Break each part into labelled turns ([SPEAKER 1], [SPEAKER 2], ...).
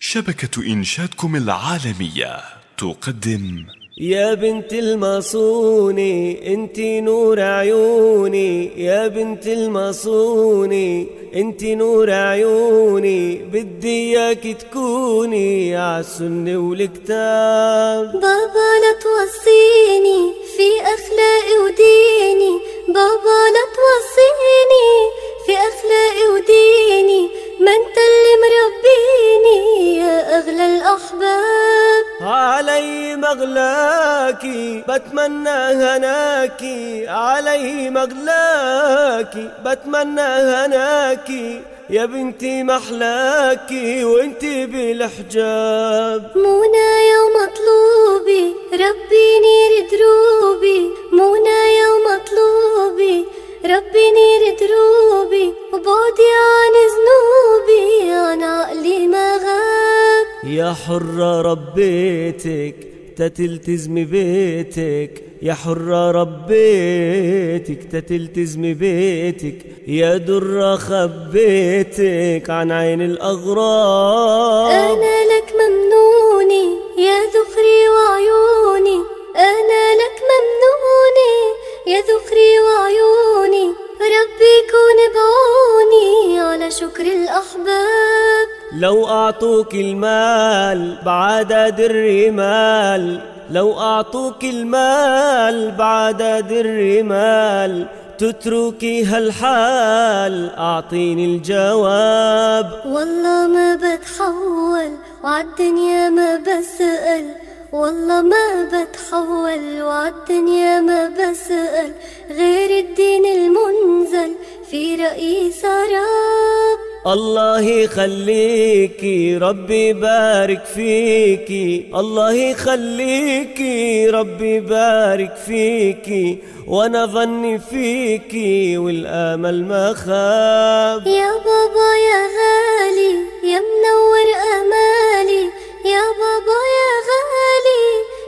[SPEAKER 1] شبكة إنشادكم العالمية تقدم.
[SPEAKER 2] يا بنت المصوني أنت نور عيوني يا بنت المصوني أنت نور عيوني بدي إياك تكوني عالسنة والكتاب
[SPEAKER 3] بابا لا توصيني في أخلاقي وديني. بابا لا توصيني
[SPEAKER 2] مغلاكي بتمنى هناكي علي مغلاكي بتمنى هناكي يا بنتي محلاكي وانتي بالحجاب.
[SPEAKER 3] منى ومطلوبي ربي نير دروبي. منى ومطلوبي ربي نير دروبي. وبعدي عن ذنوبي عن عقلي ما غاب
[SPEAKER 2] يا حرة ربيتك تتلتزمي بيتك يا حرة ربيتك تتلتزمي بيتك يا درة خبيتك عن عين الأغراب.
[SPEAKER 3] أنا لك ممنوني يا ذخري وعيوني. أنا لك ممنوني يا ذخري وعيوني. ربي كون بعوني على شكر الأحباب.
[SPEAKER 2] لو أعطوك المال بعدد الرمال لو أعطوك المال بعدد الرمال تتركي هالحال أعطيني الجواب.
[SPEAKER 3] والله ما بتحول وعالدنيا ما بسأل والله ما بتحول وعالدنيا ما بسأل غير الدين المنزل في رأيي سراب
[SPEAKER 2] الله يخليكي ربي بارك فيكي الله يخليكي ربي بارك فيكي وأنا ظني فيكي والآمل ما خاب.
[SPEAKER 3] يا بابا يا غالي يا منور أمالي. يا بابا يا غالي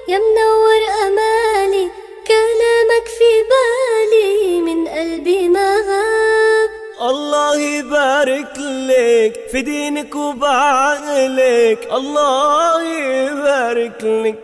[SPEAKER 3] يا منور أمالي. كلامك في بالي من قلبي ما غاب.
[SPEAKER 2] الله يبارك لك في دينك وبعقلك. الله يبارك لك.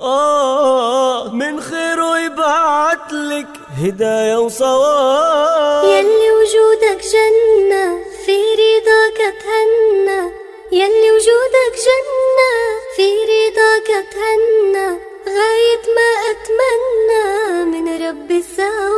[SPEAKER 2] آه من خيره يبعت لك هداية وصواب.
[SPEAKER 3] يلي وجودك جنة في رضاك اتهنى يلي وجودك جنة في رضاك اتهنى غاية ما أتمنى من رب الثواب.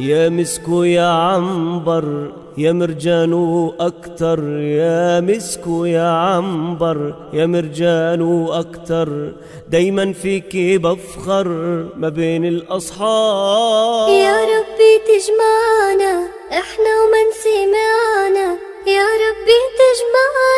[SPEAKER 2] يا مسكو يا عنبر يا مرجان أكتر يا مسكو يا عنبر يا مرجان أكتر. دايما فيكي بفخر ما بين الأصحاب.
[SPEAKER 3] يا ربي تجمعنا إحنا ومن سمعنا. يا ربي تجمعنا.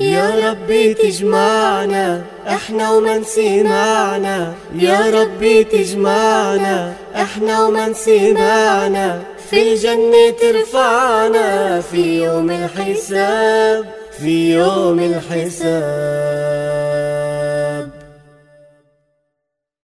[SPEAKER 2] يا ربي تجمعنا إحنا ومن سمعنا. يا ربي تجمعنا إحنا ومن سمعنا. في الجنة ترفعنا في يوم الحساب في يوم الحساب.